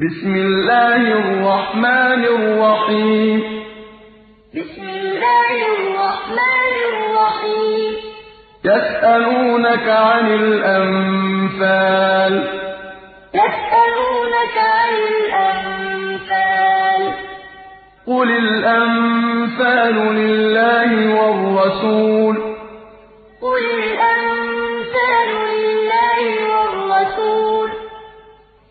بسم الله الرحمن الرحيم. بسم الله الرحمن الرحيم. يسألونك عن الأنفال. يسألونك عن الأنفال. قل الأنفال لله والرسول. قل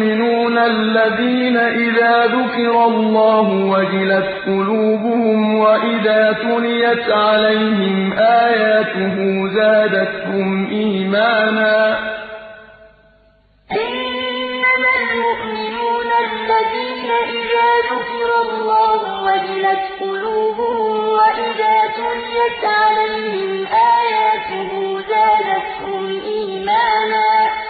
المؤمنون الذين إذا ذكر الله وجلت قلوبهم وإذا تليت عليهم آياته زادتهم إيمانا. إنما المؤمنون الذين إذا ذكر الله وجلت قلوبهم وإذا تليت عليهم آياته زادتهم إيمانا.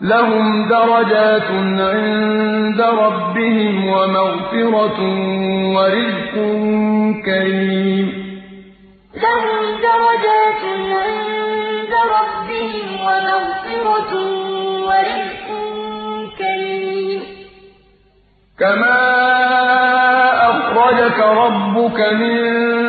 لهم درجات عند ربهم ومغفرة ورزق كريم. لهم درجات عند ربهم ومغفرة ورزق كريم. كما أخرجك ربك من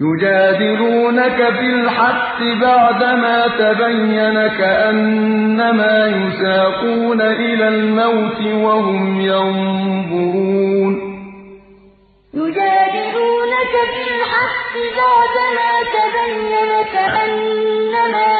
يجادلونك في الحق بعدما تبين كأنما يساقون إلى الموت وهم ينظرون. يجادلونك في الحق بعدما تبين كأنما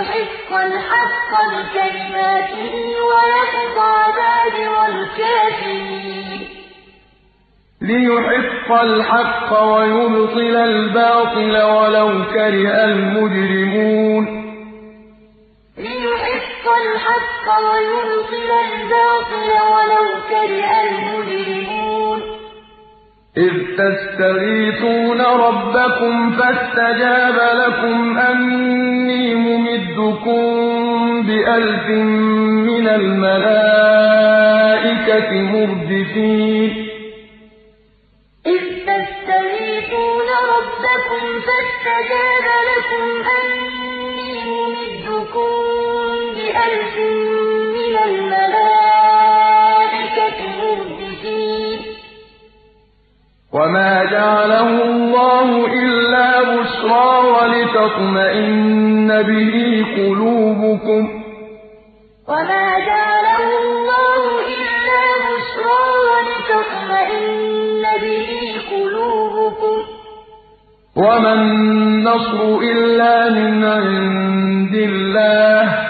يحق الحق بكلماته ويقطع دابر الكافرين ليحق الحق ويبطل الباطل ولو كره المجرمون. ليحق الحق ويبطل الباطل ولو كره المجرمون. إذ تستغيثون ربكم فاستجاب لكم أني ممدكم بِأَلْفٍ مِّنَ الْمَلَائِكَةِ مُرْدِفِينَ إِذْ تَسْتَغِيثُونَ رَبَّكُمْ فَاسْتَجَابَ لَكُمْ أَنِّي مُمِدُّكُم بِأَلْفٍ مِّنَ الْمَلَائِكَةِ مُرْدِفِينَ وَمَا جَعَلَهُ اللَّهُ إِلَّا بُشْرَىٰ وَلِتَطْمَئِنَّ بِهِ قُلُوبُكُمْ ۚ. وَمَا جَعَلَهُ اللَّهُ إِلَّا بُشْرَىٰ وَلِتَطْمَئِنَّ بِهِ قُلُوبُكُمْ ۚ. وَمَا النَّصْرُ إِلَّا مِنْ عِندِ اللَّهِ ۚ.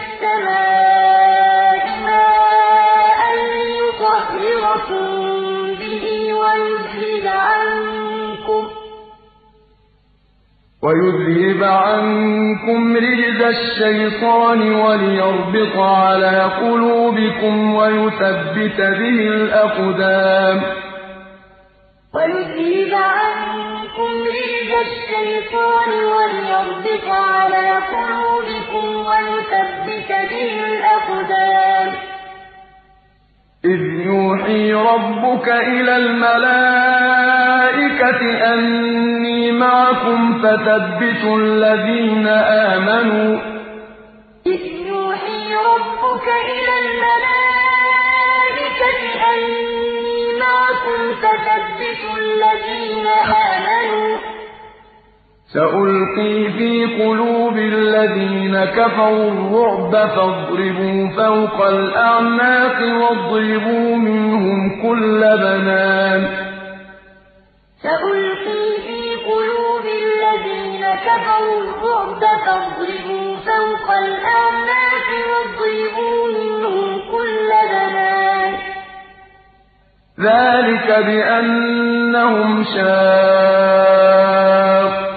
السَّمَاءِ مَاءً لِّيُطَهِّرَكُم بِهِ وَيُذْهِبَ عَنكُمْ رِجْزَ الشَّيْطَانِ وَلِيَرْبِطَ عَلَىٰ قُلُوبِكُمْ وَيُثَبِّتَ بِهِ الْأَقْدَامَ. وَيُذْهِبَ عَنكُمْ رِجْزَ الشَّيْطَانِ وَلِيَرْبِطَ عَلَىٰ قُلُوبِكُمْ وَيُثَبِّتَ بِهِ الْأَقْدَامَ. إِذْ يُوحِي رَبُّكَ إِلَى الْمَلَائِكَةِ أَنِّي مَعَكُمْ فَثَبِّتُوا الَّذِينَ آمَنُوا ۚ. إِذْ يُوحِي رَبُّكَ إِلَى الْمَلَائِكَةِ أَنِّي مَعَكُمْ فَثَبِّتُوا الَّذِينَ آمَنُوا ۚ. سَأُلْقِي فِي قُلُوبِ الَّذِينَ كَفَرُوا الرُّعْبَ فَاضْرِبُوا فَوْقَ الْأَعْنَاقِ وَاضْرِبُوا مِنْهُمْ كُلَّ بَنَانٍ. سَأُلْقِي فِي قُلُوبِ الَّذِينَ كَفَرُوا الرُّعْبَ فَاضْرِبُوا فَوْقَ الْأَعْنَاقِ وَاضْرِبُوا مِنْهُمْ كُلَّ بَنَانٍ. ذَٰلِكَ بِأَنَّهُمْ شَاقُّوا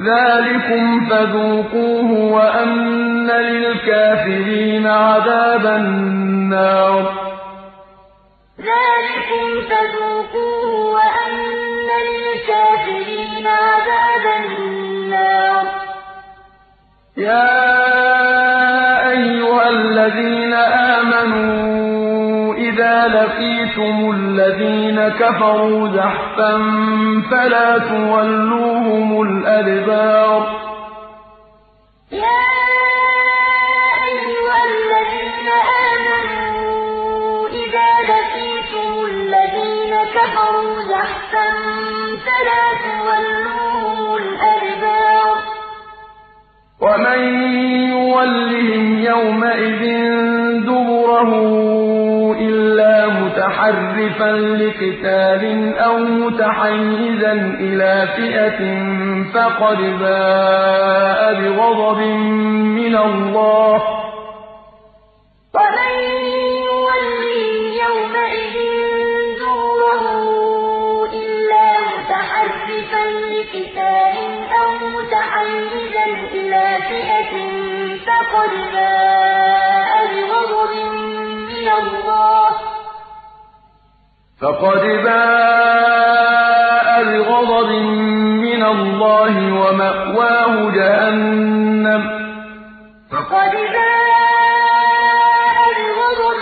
ذَٰلِكُمْ فَذُوقُوهُ وَأَنَّ لِلْكَافِرِينَ عَذَابَ النَّارِ. ذَٰلِكُمْ فَذُوقُوهُ وَأَنَّ لِلْكَافِرِينَ عَذَابَ النَّارِ. يَا أَيُّهَا الَّذِينَ آمَنُوا لَقِيتُمُ الَّذِينَ كَفَرُوا زَحْفًا فَلَا تُوَلُّوهُمُ الْأَدْبَارَ يَا أَيُّهَا الَّذِينَ آمَنُوا إِذَا لَقِيتُمُ الَّذِينَ كَفَرُوا زَحْفًا فَلَا تُوَلُّوهُمُ الْأَدْبَارَ وَمَن يُوَلِّهِمْ يَوْمَئِذٍ دُبُرَهُ مُتَحَرِّفًا لِّقِتَالٍ أَوْ مُتَحَيِّزًا إِلَىٰ فِئَةٍ فَقَدْ بَاءَ بِغَضَبٍ مِّنَ اللَّهِ ۗ. إِلَّا مُتَحَرِّفًا لِّقِتَالٍ أَوْ مُتَحَيِّزًا إِلَىٰ فِئَةٍ فَقَدْ بَاءَ بِغَضَبٍ مِّنَ اللَّهِ ۗ. فقد باء بغضب من الله ومأواه جهنم فقد باء بغضب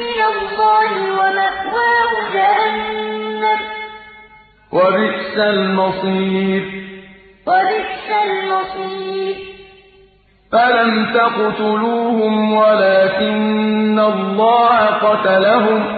من الله ومأواه جهنم وبئس المصير وبئس المصير فلم تقتلوهم ولكن الله قتلهم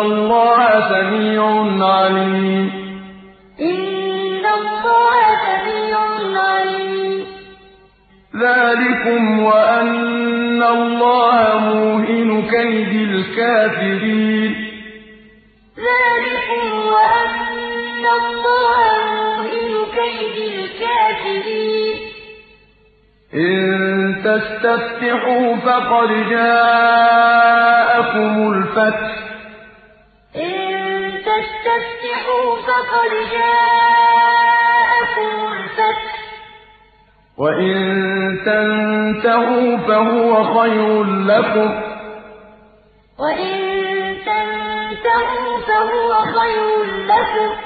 الله سميع عليم. إن الله سميع عليم. ذلكم وأن الله موهن كيد الكافرين. ذلكم وأن الله موهن كيد الكافرين. إن تستفتحوا فقد جاءكم الفتح. إن تستفتحوا فقد جاءكم الفتح. وإن تنتهوا فهو خير لكم. وإن تنتهوا فهو خير لكم.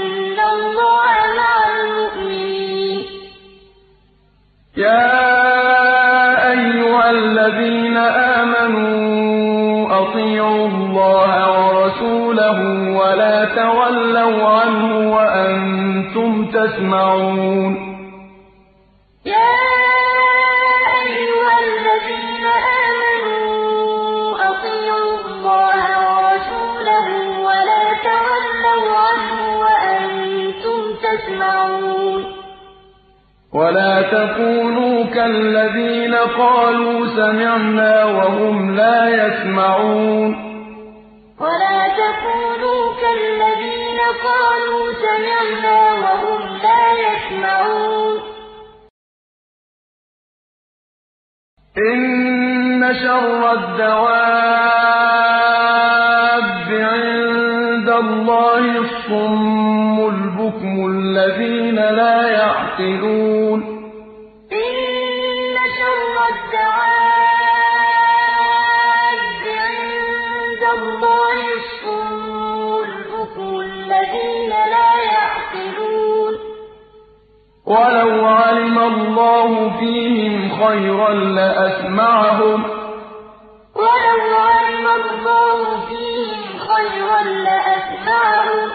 يا أيها الذين آمنوا أطيعوا الله ورسوله ولا تولوا عنه وأنتم تسمعون. يا أيها الذين آمنوا أطيعوا الله ورسوله ولا تولوا عنه وأنتم تسمعون. ولا تكونوا كالذين قالوا سمعنا وهم لا يسمعون. ولا تكونوا كالذين قالوا سمعنا وهم لا يسمعون. إن شر الدواب الصم البكم الذين لا يعقلون إن شر الدواب عند الله الصم البكم الذين لا يعقلون ولو علم الله فيهم خيرا لأسمعهم ولو علم الله فيهم خيرا لأسمعهم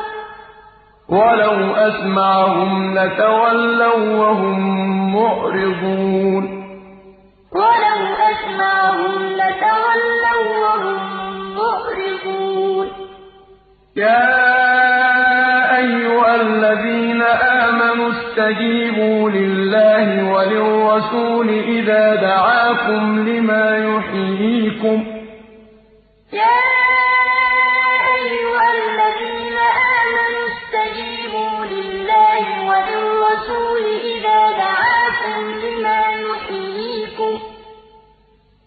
ولو أسمعهم لتولوا وهم معرضون. ولو أسمعهم لتولوا وهم معرضون. يا أيها الذين آمنوا استجيبوا لله وللرسول إذا دعاكم لما يحييكم. يا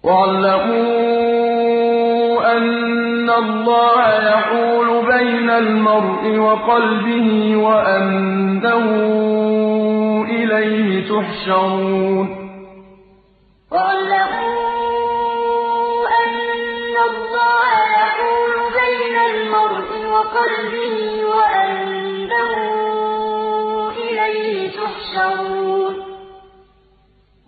واعلموا أن الله يحول بين المرء وقلبه وأنه إليه تحشرون واعلموا أن الله يحول بين المرء وقلبه وأنه إليه تحشرون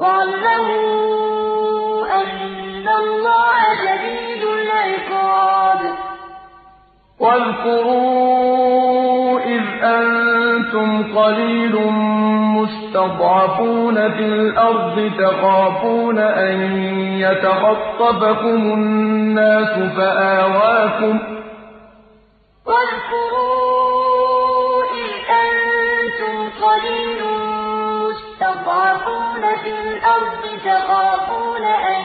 وَاعْلَمُوا أَنَّ اللَّهَ شَدِيدُ الْعِقَابِ. وَاذْكُرُوا إِذْ أَنتُمْ قَلِيلٌ مُّسْتَضْعَفُونَ فِي الْأَرْضِ تَخَافُونَ أَن يَتَخَطَّفَكُمُ النَّاسُ فَآوَاكُمْ ۖ. واذكروا إذ أنتم قليل الأرض تخافون أن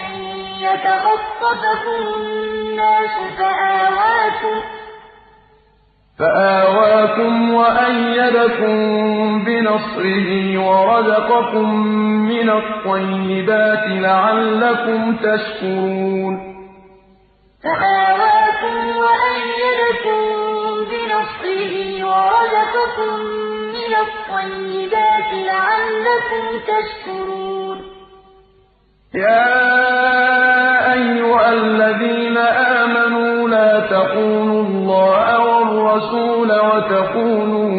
يتخطفكم الناس فآواكم وأيدكم بنصره ورزقكم من الطيبات لعلكم تشكرون فآواكم وأيدكم بنصره ورزقكم من الطيبات لعلكم تشكرون يا أيها الذين آمنوا لا تخونوا الله والرسول وتخونوا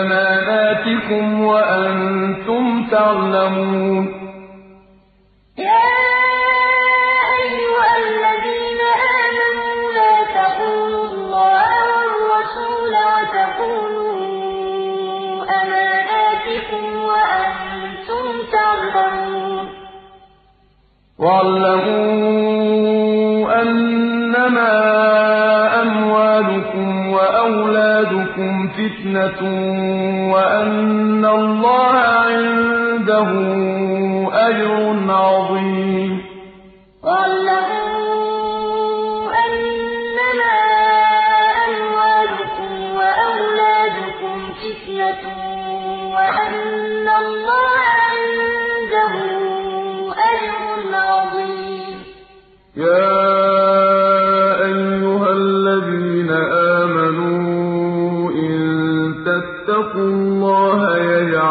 أماناتكم وأنتم تعلمون وَاعْلَمُوا أَنَّمَا أَمْوَالُكُمْ وَأَوْلَادُكُمْ فِتْنَةٌ وَأَنَّ اللَّهَ عِندَهُ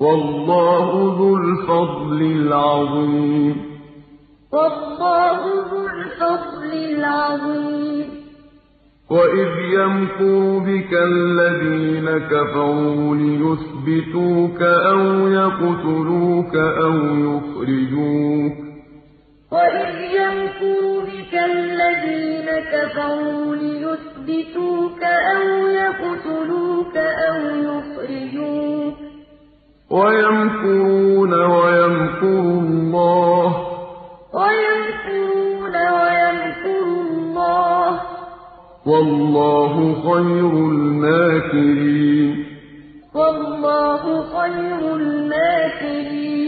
وَاللَّهُ ذُو الْفَضْلِ الْعَظِيمِ. وَاللَّهُ ذُو الْفَضْلِ الْعَظِيمِ. وَإِذْ يَمْكُرُ بِكَ الَّذِينَ كَفَرُوا لِيُثْبِتُوكَ أَوْ يَقْتُلُوكَ أَوْ يُخْرِجُوكَ. وَإِذْ يَمْكُرُ بِكَ الَّذِينَ كَفَرُوا لِيُثْبِتُوكَ أَوْ يَقْتُلُوكَ أَوْ يُخْرِجُوكَ ۚ. وَيَمْكُرُونَ وَيَمْكُرُ اللَّهُ ۖ. وَاللَّهُ خَيْرُ الْمَاكِرِينَ. وَاللَّهُ خَيْرُ الْمَاكِرِينَ.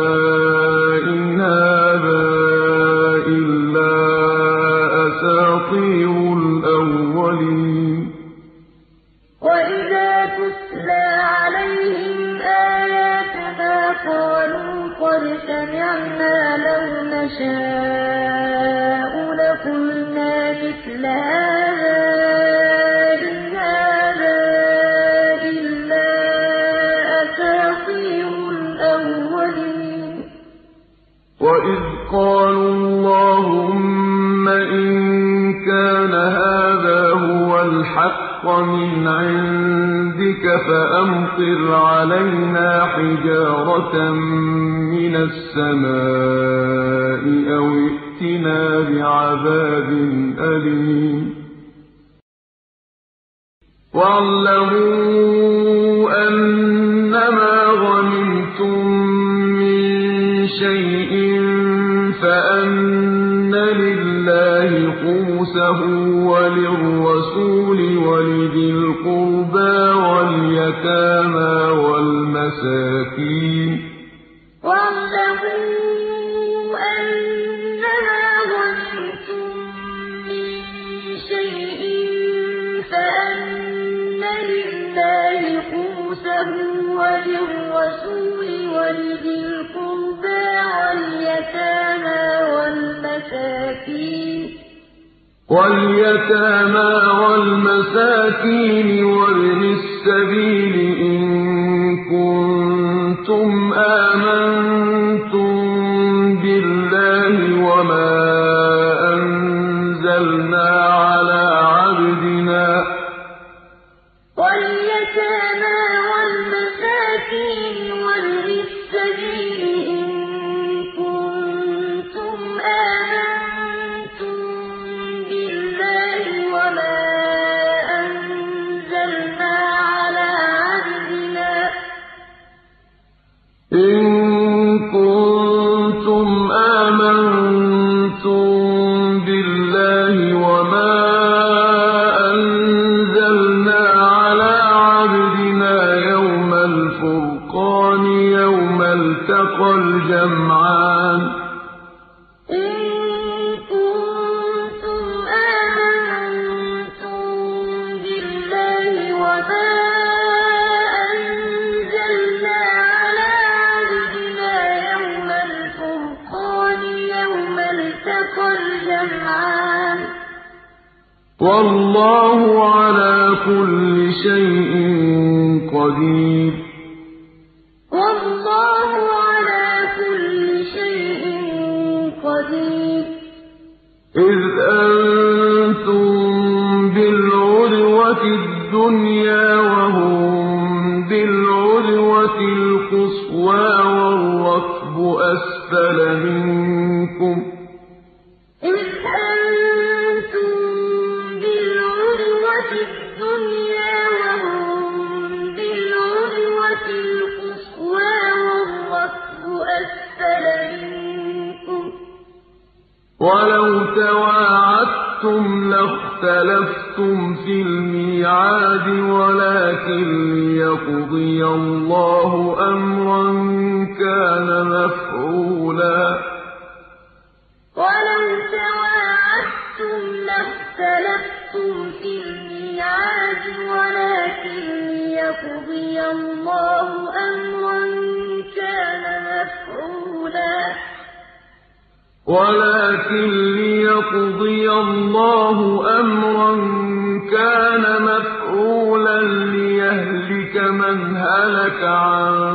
نَشَاءُ لَقُلْنَا مِثْلَ هَٰذَا إِنْ هَٰذَا إِلَّا أَسَاطِيرُ الْأَوَّلِينَ. وَإِذْ قَالُوا اللَّهُمَّ إِن كَانَ هَٰذَا هُوَ الْحَقَّ مِنْ عِندِكَ فَأَمْطِرْ عَلَيْنَا حِجَارَةً مِّنَ السَّمَاءِ أَوِ ائْتِنَا بِعَذَابٍ أَلِيمٍ. وَاعْلَمُوا أَنَّمَا غَنِمْتُم مِّن شَيْءٍ فَأَنَّ لِلَّهِ خُمُسَهُ وَلِلرَّسُولِ وَلِذِي الْقُرْبَىٰ وَالْيَتَامَىٰ الرَّسُولِ وَالْمَسَاكِينِ. وَابْنِ السَّبِيلِ إِن كُنتُمْ آمَنتُم بِاللَّهِ وَمَا الْتَقَى وَلَٰكِن لِّيَقْضِيَ اللَّهُ أَمْرًا كَانَ مَفْعُولًا لِّيَهْلِكَ مَنْ هَلَكَ عَن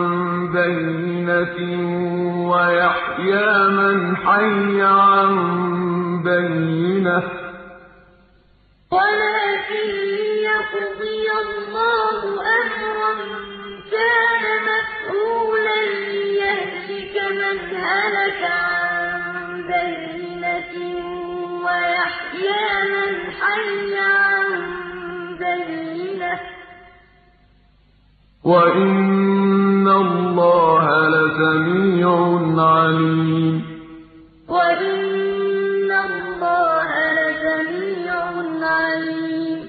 بَيِّنَةٍ وَيَحْيَىٰ مَنْ حَيَّ عَن بَيِّنَةٍ ۗ. وَلَٰكِن لِّيَقْضِيَ اللَّهُ أَمْرًا كَانَ مَفْعُولًا لِّيَهْلِكَ مَنْ هَلَكَ عَن بَيِّنَةٍ وَيَحْيَىٰ مَنْ حَيَّ عَن بَيِّنَةٍ ۗ. وَإِنَّ اللَّهَ لَسَمِيعٌ عَلِيمٌ. وَإِنَّ اللَّهَ لَسَمِيعٌ عَلِيمٌ.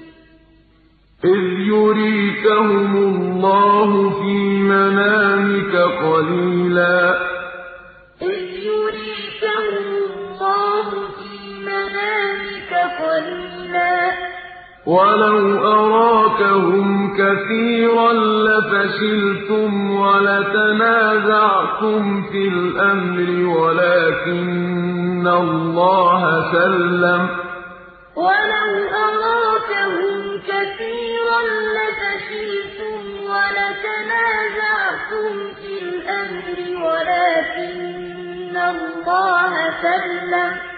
إِذْ يُرِيكَهُمُ اللَّهُ فِي مَنَامِكَ قَلِيلًا ۖ. وَلَوْ أَرَاكَهُمْ كَثِيرًا لَّفَشِلْتُمْ وَلَتَنَازَعْتُمْ فِي الْأَمْرِ وَلَٰكِنَّ اللَّهَ سَلَّمَ ۗ. وَلَوْ أَرَاكَهُمْ كَثِيرًا لَّفَشِلْتُمْ وَلَتَنَازَعْتُمْ فِي الْأَمْرِ وَلَٰكِنَّ اللَّهَ سَلَّمَ ۗ.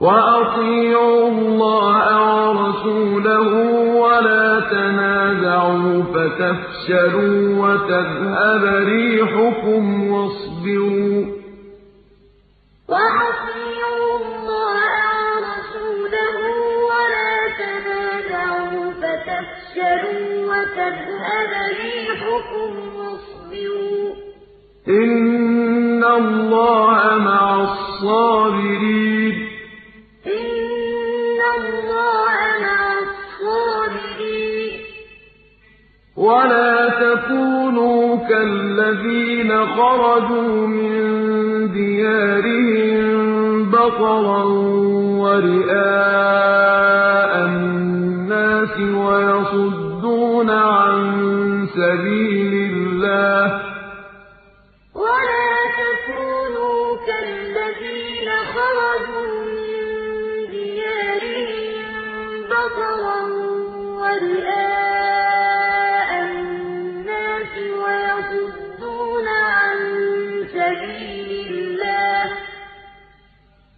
وَأَطِيعُوا اللَّهَ وَرَسُولَهُ وَلَا تَنَازَعُوا فَتَفْشَلُوا وَتَذْهَبَ رِيحُكُمْ ۖ وَاصْبِرُوا ۚ. وَأَطِيعُوا اللَّهَ وَرَسُولَهُ وَلَا تَنَازَعُوا فَتَفْشَلُوا وَتَذْهَبَ رِيحُكُمْ ۖ وَاصْبِرُوا ۚ. إِنَّ اللَّهَ مَعَ الصَّابِرِينَ إِنَّ اللَّهَ مَعَ الصَّابِرِينَ وَلَا تَكُونُوا كَالَّذِينَ خَرَجُوا مِن دِيَارِهِم بَطَرًا وَرِئَاءَ النَّاسِ وَيَصُدُّونَ عَن سَبِيلِ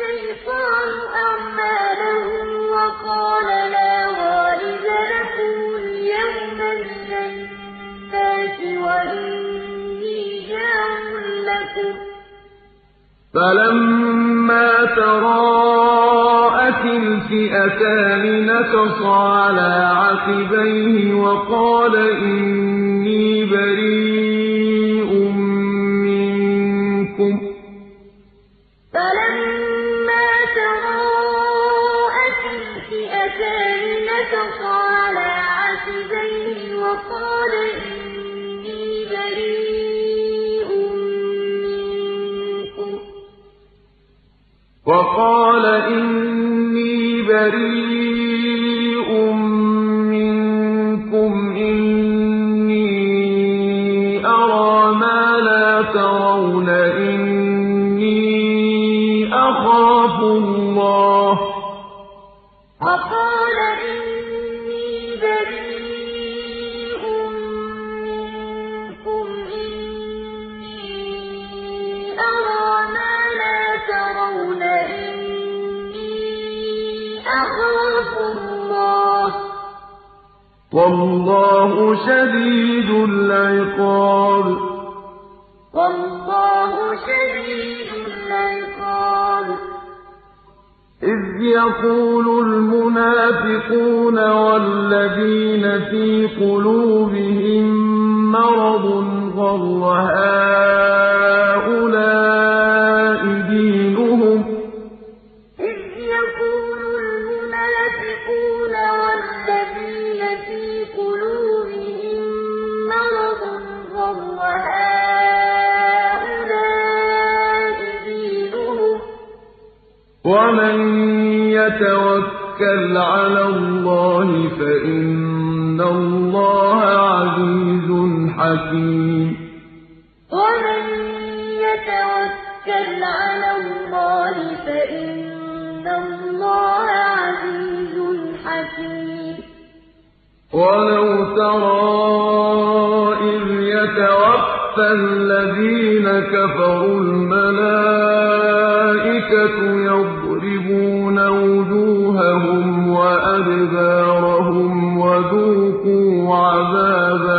الشَّيْطَانُ أَعْمَالَهُمْ وَقَالَ لَا غَالِبَ لَكُمُ الْيَوْمَ مِنَ وَإِنِّي جَارٌ لَّكُمْ ۖ. فَلَمَّا تَرَاءَتِ الْفِئَتَانِ نَكَصَ عَلَىٰ عَقِبَيْهِ وَقَالَ إِنِّي بَرِيءٌ وَقَالَ إِنِّي بَرِيءٌ وَاللَّهُ شَدِيدُ الْعِقَابِ. وَاللَّهُ شَدِيدُ الْعِقَابِ. إِذْ يَقُولُ الْمُنَافِقُونَ وَالَّذِينَ فِي قُلُوبِهِم مَّرَضٌ غَرَّ هَٰؤُلَاءِ عَلَى اللَّهِ فَإِنَّ اللَّهَ عَزِيزٌ حَكِيمٌ. وَمَن يَتَوَكَّلْ عَلَى اللَّهِ فَإِنَّ اللَّهَ عَزِيزٌ حَكِيمٌ. وَلَوْ تَرَىٰ إِذْ يَتَوَفَّى الَّذِينَ كَفَرُوا الْمَلَائِكَةُ يَضْرِبُونَ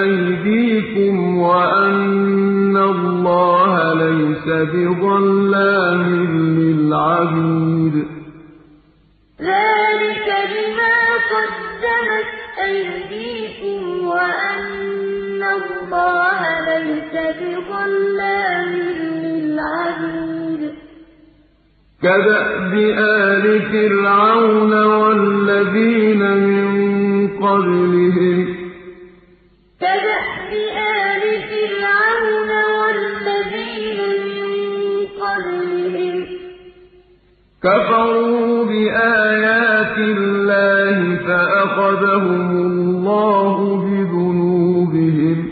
أَيْدِيكُمْ وَأَنَّ اللَّهَ لَيْسَ بِظَلَّامٍ لِّلْعَبِيدِ. ذَٰلِكَ بِمَا قَدَّمَتْ أَيْدِيكُمْ وَأَنَّ اللَّهَ لَيْسَ بِظَلَّامٍ لِّلْعَبِيدِ. كَدَأْبِ آلِ فِرْعَوْنَ وَالَّذِينَ مِن قَبْلِهِمْ ۚ كَدَأْبِ آلِ فِرْعَوْنَ وَالَّذِينَ مِن قَبْلِهِمْ ۚ. كَفَرُوا بِآيَاتِ اللَّهِ فَأَخَذَهُمُ اللَّهُ بِذُنُوبِهِمْ ۗ.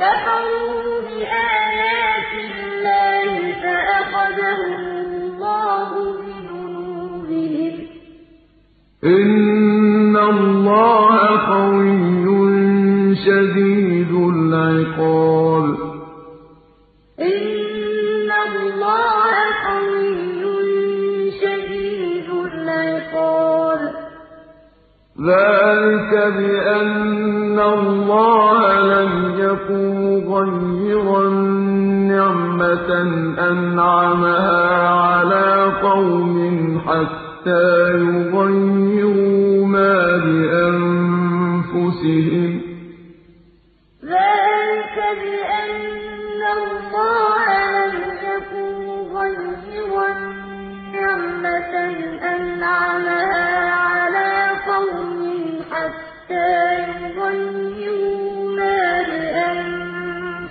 كَفَرُوا بِآيَاتِ اللَّهِ فَأَخَذَهُمُ اللَّهُ بِذُنُوبِهِمْ ۗ. إِنَّ اللَّهَ قَوِيٌّ شَدِيدُ الْعِقَابِ. إِنَّ اللَّهَ قَوِيٌّ شَدِيدُ الْعِقَابِ. ذَٰلِكَ بِأَنَّ اللَّهَ لَمْ يَكُن مُّغَيِّرًا نِّعْمَةً أَنْعَمَهَا عَلَىٰ قَوْمٍ حَتَّىٰ يُغَيِّرُوا اللَّهَ لَمْ يَكُن مُّغَيِّرًا نِّعْمَةً أَنْعَمَهَا عَلَىٰ قَوْمٍ حَتَّىٰ يُغَيِّرُوا مَا بِأَنفُسِهِمْ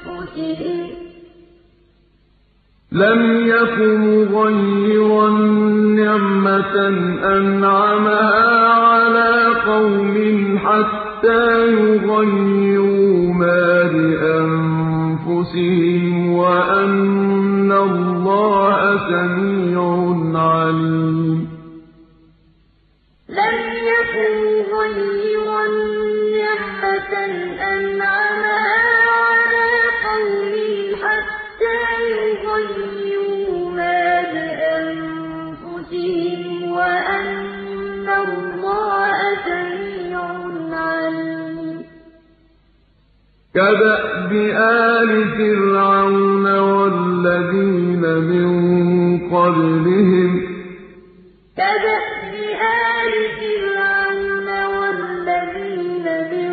ۗ. حَتَّىٰ يُغَيِّرُوا مَا بِأَنفُسِهِمْ ۙ وَأَنَّ اللَّهَ سَمِيعٌ عَلِيمٌ. لَمْ يَكُ مُغَيِّرًا نِّعْمَةً أَنْعَمَهَا عَلَىٰ قَوْمٍ حَتَّىٰ يُغَيِّرُوا مَا بِأَنفُسِهِمْ ۙ وَأَنَّ اللَّهَ سَمِيعٌ عَلِيمٌ. كَدَأْبِ آلِ فِرْعَوْنَ وَالَّذِينَ مِن قَبْلِهِمْ ۚ. كَدَأْبِ آلِ فِرْعَوْنَ وَالَّذِينَ مِن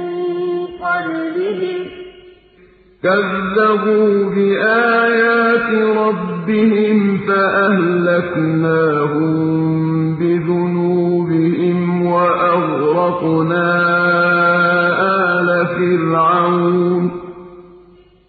قَبْلِهِمْ ۚ. كَذَّبُوا بِآيَاتِ رَبِّهِمْ فَأَهْلَكْنَاهُم بِذُنُوبِهِمْ وَأَغْرَقْنَا آلَ فِرْعَوْنَ ۚ.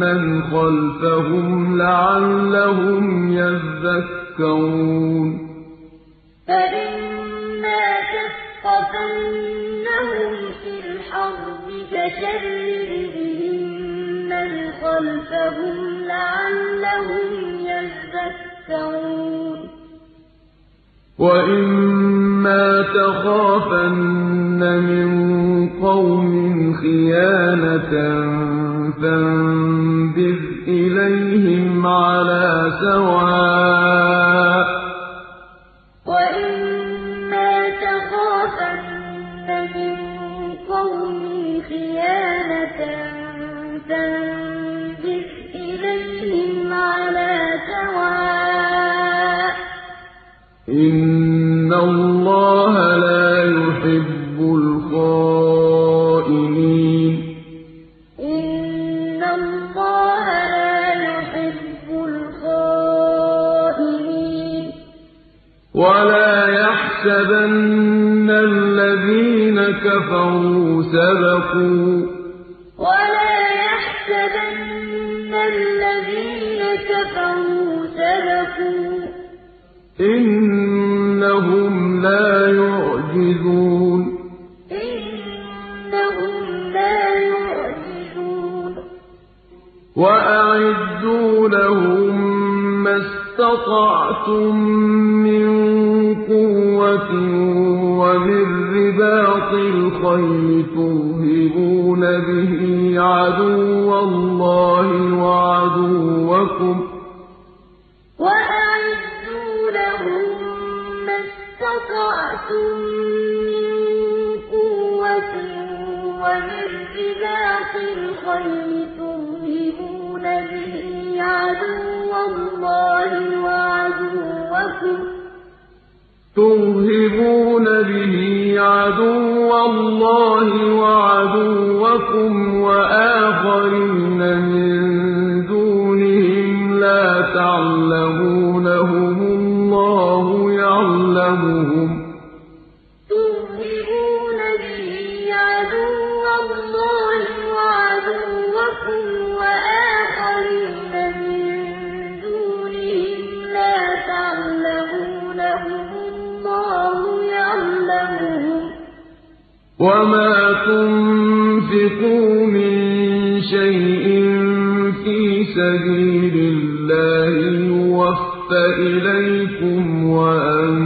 مَّنْ خَلْفَهُمْ لَعَلَّهُمْ يَذَّكَّرُونَ فَإِمَّا تَثْقَفَنَّهُمْ فِي الْحَرْبِ فَشَرِّدْ بِهِم مَّنْ خَلْفَهُمْ لَعَلَّهُمْ يَذَّكَّرُونَ وَإِمَّا تَخَافَنَّ مِن قَوْمٍ خِيَانَةً فَانبِذْ سَوَاءٍ ۚ كَفَرُوا سَبَقُوا ۚ. وَلَا يَحْسَبَنَّ الَّذِينَ كَفَرُوا سَبَقُوا ۚ. إِنَّهُمْ لَا يُعْجِزُونَ. إِنَّهُمْ لَا يُعْجِزُونَ. وَأَعِدُّوا لَهُم مَّا اسْتَطَعْتُم مِّن قُوَّةٍ وَمِن رِّبَاطِ الْخَيْلِ تُرْهِبُونَ بِهِ عَدُوَّ اللَّهِ وَعَدُوَّكُمْ ۚ وَأَعِدُّوا لَهُم مَّا اسْتَطَعْتُم قُوَّةٍ وَمِن رِّبَاطِ الْخَيْلِ تُرْهِبُونَ بِهِ عَدُوَّ اللَّهِ وَعَدُوَّكُمْ ۚ تُرْهِبُونَ بِهِ عَدُوَّ اللَّهِ وَعَدُوَّكُمْ وَآخَرِينَ وَمَا تُنفِقُوا مِن شَيْءٍ فِي سَبِيلِ اللَّهِ يُوَفَّ إِلَيْكُمْ وَأَنتُمْ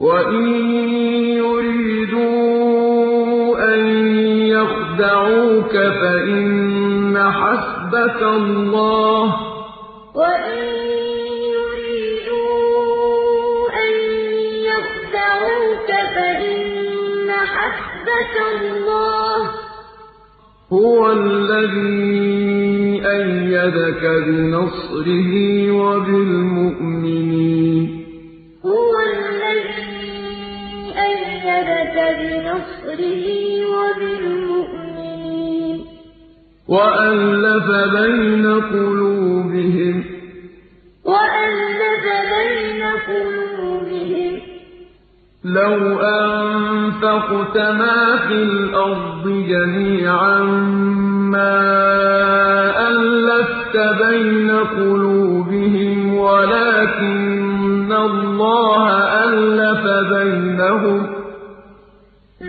وَإِن يُرِيدُوا أَن يَخْدَعُوكَ فَإِنَّ حَسْبَكَ اللَّهُ ۚ وَإِن اللَّهُ ۚ هُوَ الَّذِي أَيَّدَكَ بِنَصْرِهِ وَبِالْمُؤْمِنِينَ بِنَصْرِهِ وَبِالْمُؤْمِنِينَ. وَأَلَّفَ بَيْنَ قُلُوبِهِمْ ۚ. وَأَلَّفَ بَيْنَ قُلُوبِهِمْ ۚ. لَوْ أَنفَقْتَ مَا فِي الْأَرْضِ جَمِيعًا مَّا أَلَّفْتَ بَيْنَ قُلُوبِهِمْ وَلَٰكِنَّ اللَّهَ أَلَّفَ بَيْنَهُمْ ۚ.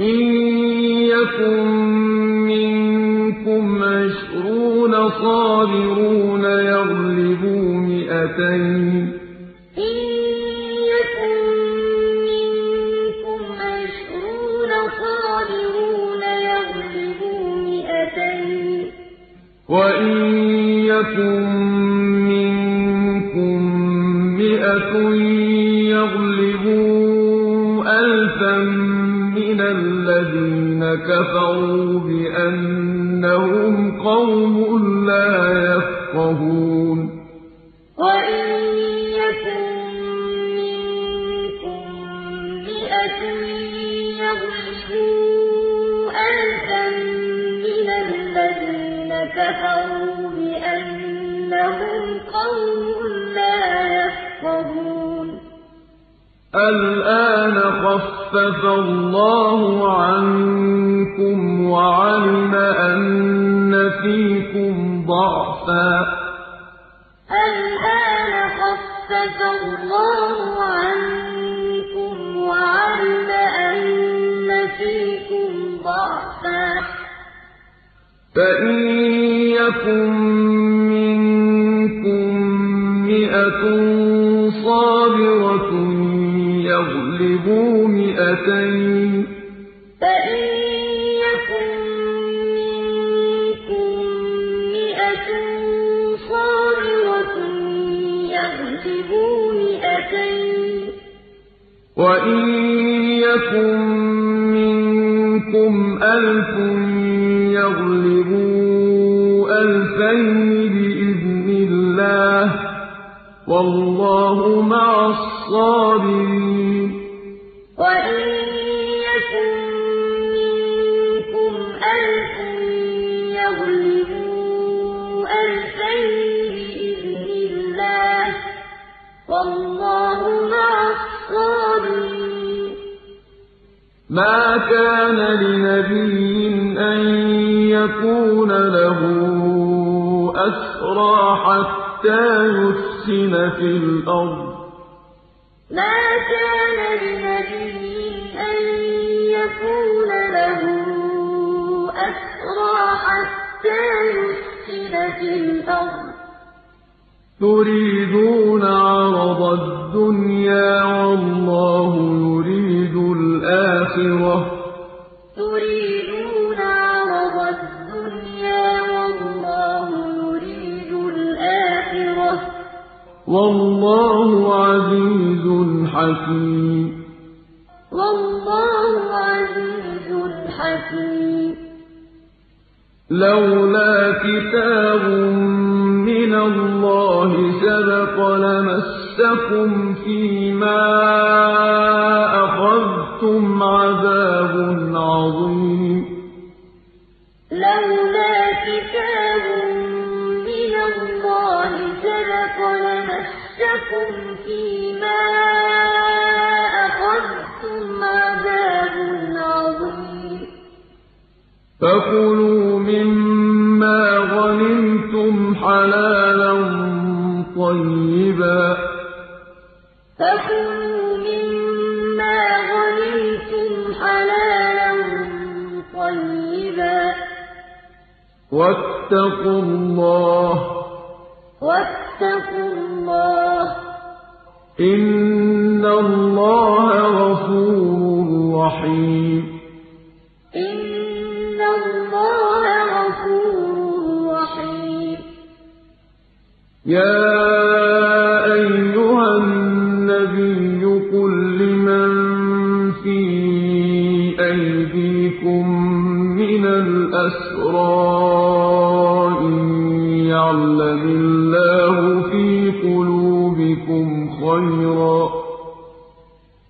إِن يَكُن مِّنكُمْ عِشْرُونَ صَابِرُونَ يَغْلِبُوا مِائَتَيْنِ ۚ إِن يَكُن مِّنكُمْ عِشْرُونَ صَابِرُونَ يَغْلِبُوا مِائَتَيْنِ ۚ وَإِن يَكُن مِّنكُم مِّائَةٌ كَفَرُوا بِأَنَّهُمْ قَوْمٌ لَّا يَفْقَهُونَ. وَإِن يَكُن مِّنكُم مِّائَةٌ يَغْلِبُوا أَلْفًا مِّنَ الَّذِينَ كَفَرُوا الْآنَ خَفَّفَ اللَّهُ عَنكُمْ وَعَلِمَ أَنَّ فِيكُمْ ضَعْفًا ۚ. الْآنَ خَفَّفَ اللَّهُ عَنكُمْ وَعَلِمَ أَنَّ فِيكُمْ ضَعْفًا ۚ. فَإِن يَكُن مِّنكُم مِّائَةٌ يَغْلِبُوا مِائَتَيْنِ ۚ فَإِن يَكُن مِّنكُم مِّائَةٌ صَابِرَةٌ يَغْلِبُوا مِائَتَيْنِ ۚ وَإِن يَكُن مِّنكُمْ أَلْفٌ يَغْلِبُوا أَلْفَيْنِ بِإِذْنِ اللَّهِ ۗ وَاللَّهُ مَعَ الصَّابِرِينَ. مَا كَانَ لِنَبِيٍّ أَن يَكُونَ لَهُ أَسْرَىٰ حَتَّىٰ يُثْخِنَ فِي الْأَرْضِ ۚ. مَا كَانَ لِنَبِيٍّ أَن يَكُونَ لَهُ أَسْرَىٰ حَتَّىٰ يُثْخِنَ فِي الْأَرْضِ ۚ. تُرِيدُونَ عَرَضَ الدُّنْيَا وَاللَّهُ يُرِيدُ الْآخِرَةَ ۗ. تُرِيدُونَ عَرَضَ الدُّنْيَا وَاللَّهُ يُرِيدُ الْآخِرَةَ ۗ. وَاللَّهُ عَزِيزٌ حَكِيمٌ. وَاللَّهُ عَزِيزٌ حَكِيمٌ. لَّوْلَا كِتَابٌ مِّنَ اللَّهِ سَبَقَ لَمَسَّكُمْ فِيمَا أَخَذْتُمْ عَذَابٌ عَظِيمٌ. لَّوْلَا كِتَابٌ مِّنَ اللَّهِ سَبَقَ لَمَسَّكُمْ فِيمَا أَخَذْتُمْ عَذَابٌ عَظِيمٌ. فَكُلُوا مِمَّا غَنِمْتُمْ حَلَالًا طَيِّبًا ۚ. فَكُلُوا وَاتَّقُوا اللَّهَ. واتقوا الله. إن الله غفور رحيم. إن الله غفور رحيم. يا أيها النبي قل لمن في أيديكم من الأسرى إن يعلم الله في قلوبكم خيرا.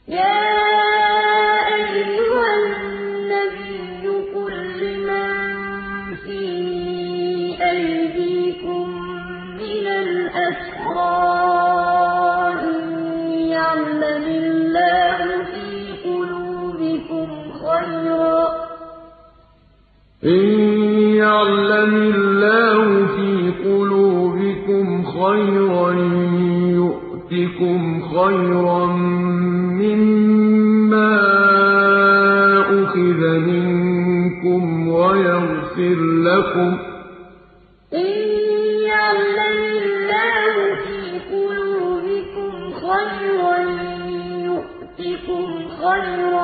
يا أيها النبي قل لمن في أيديكم من الأسرى إن يعلم الله في قلوبكم خيرا. إن يعلم خيرا يؤتكم خيرا مما أخذ منكم ويغفر لكم إن يعلم الله في قلوبكم خيرا يؤتكم خيرا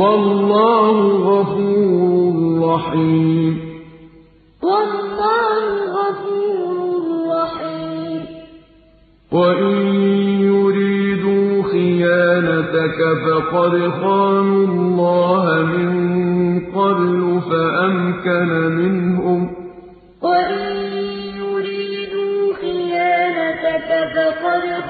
والله غفور رحيم. والله غفور رحيم. وإن يريدوا خيانتك فقد خانوا الله من قبل فأمكن منهم. وإن يريدوا خيانتك فقد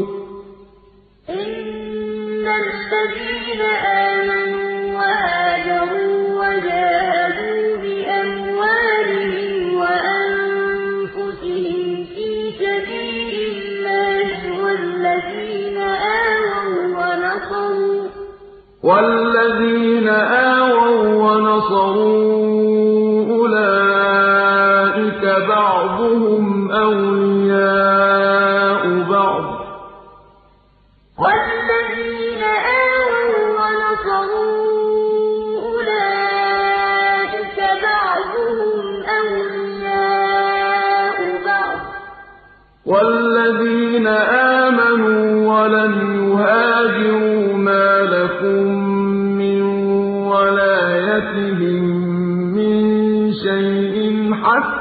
والذين آووا ونصروا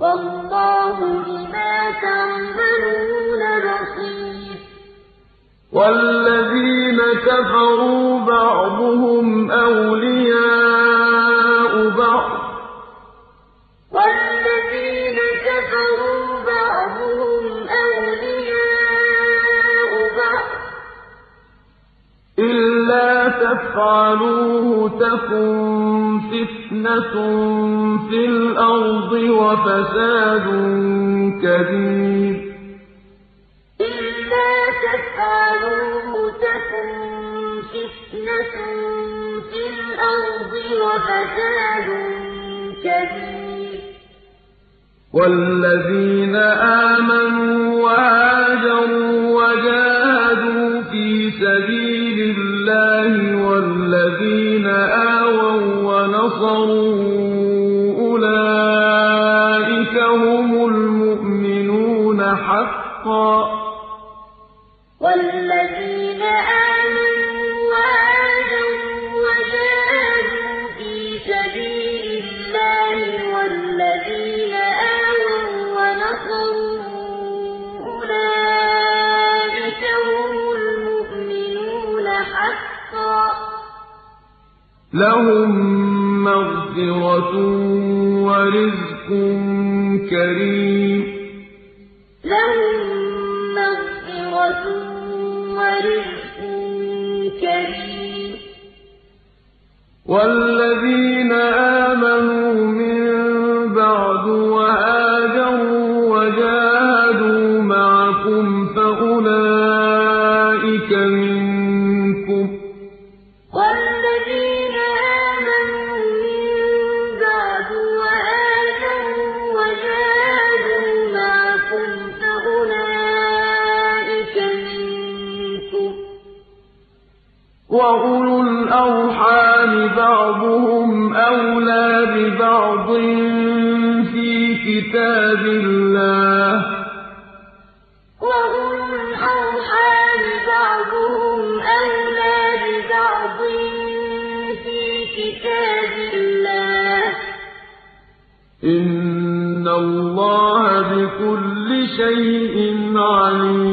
والله بما تعملون بصير. والذين كفروا بعضهم أولياء إلا تفعلوه تكن فتنة في الأرض وفساد كبير إلا تفعلوه تكن فتنة في الأرض وَفَسَادٌ كَبِيرٌ وَالَّذِينَ آمَنُوا وَهَاجَرُوا وَجَاهَدُوا وَّنَصَرُوا أُولَٰئِكَ هُمُ الْمُؤْمِنُونَ حَقًّا ۚ وَالَّذِينَ آمَنُوا وَهَاجَرُوا وَجَاهَدُوا فِي سَبِيلِ اللَّهِ وَالَّذِينَ آوَوا وَّنَصَرُوا أُولَٰئِكَ هُمُ الْمُؤْمِنُونَ حَقًّا ۚ لَّهُم مَّغْفِرَةٌ وَرِزْقٌ كَرِيمٌ لَّهُم مَّغْفِرَةٌ وَرِزْقٌ كَرِيمٌ وَالَّذِينَ آمَنُوا شَيْءٍ عَلِيمٌ.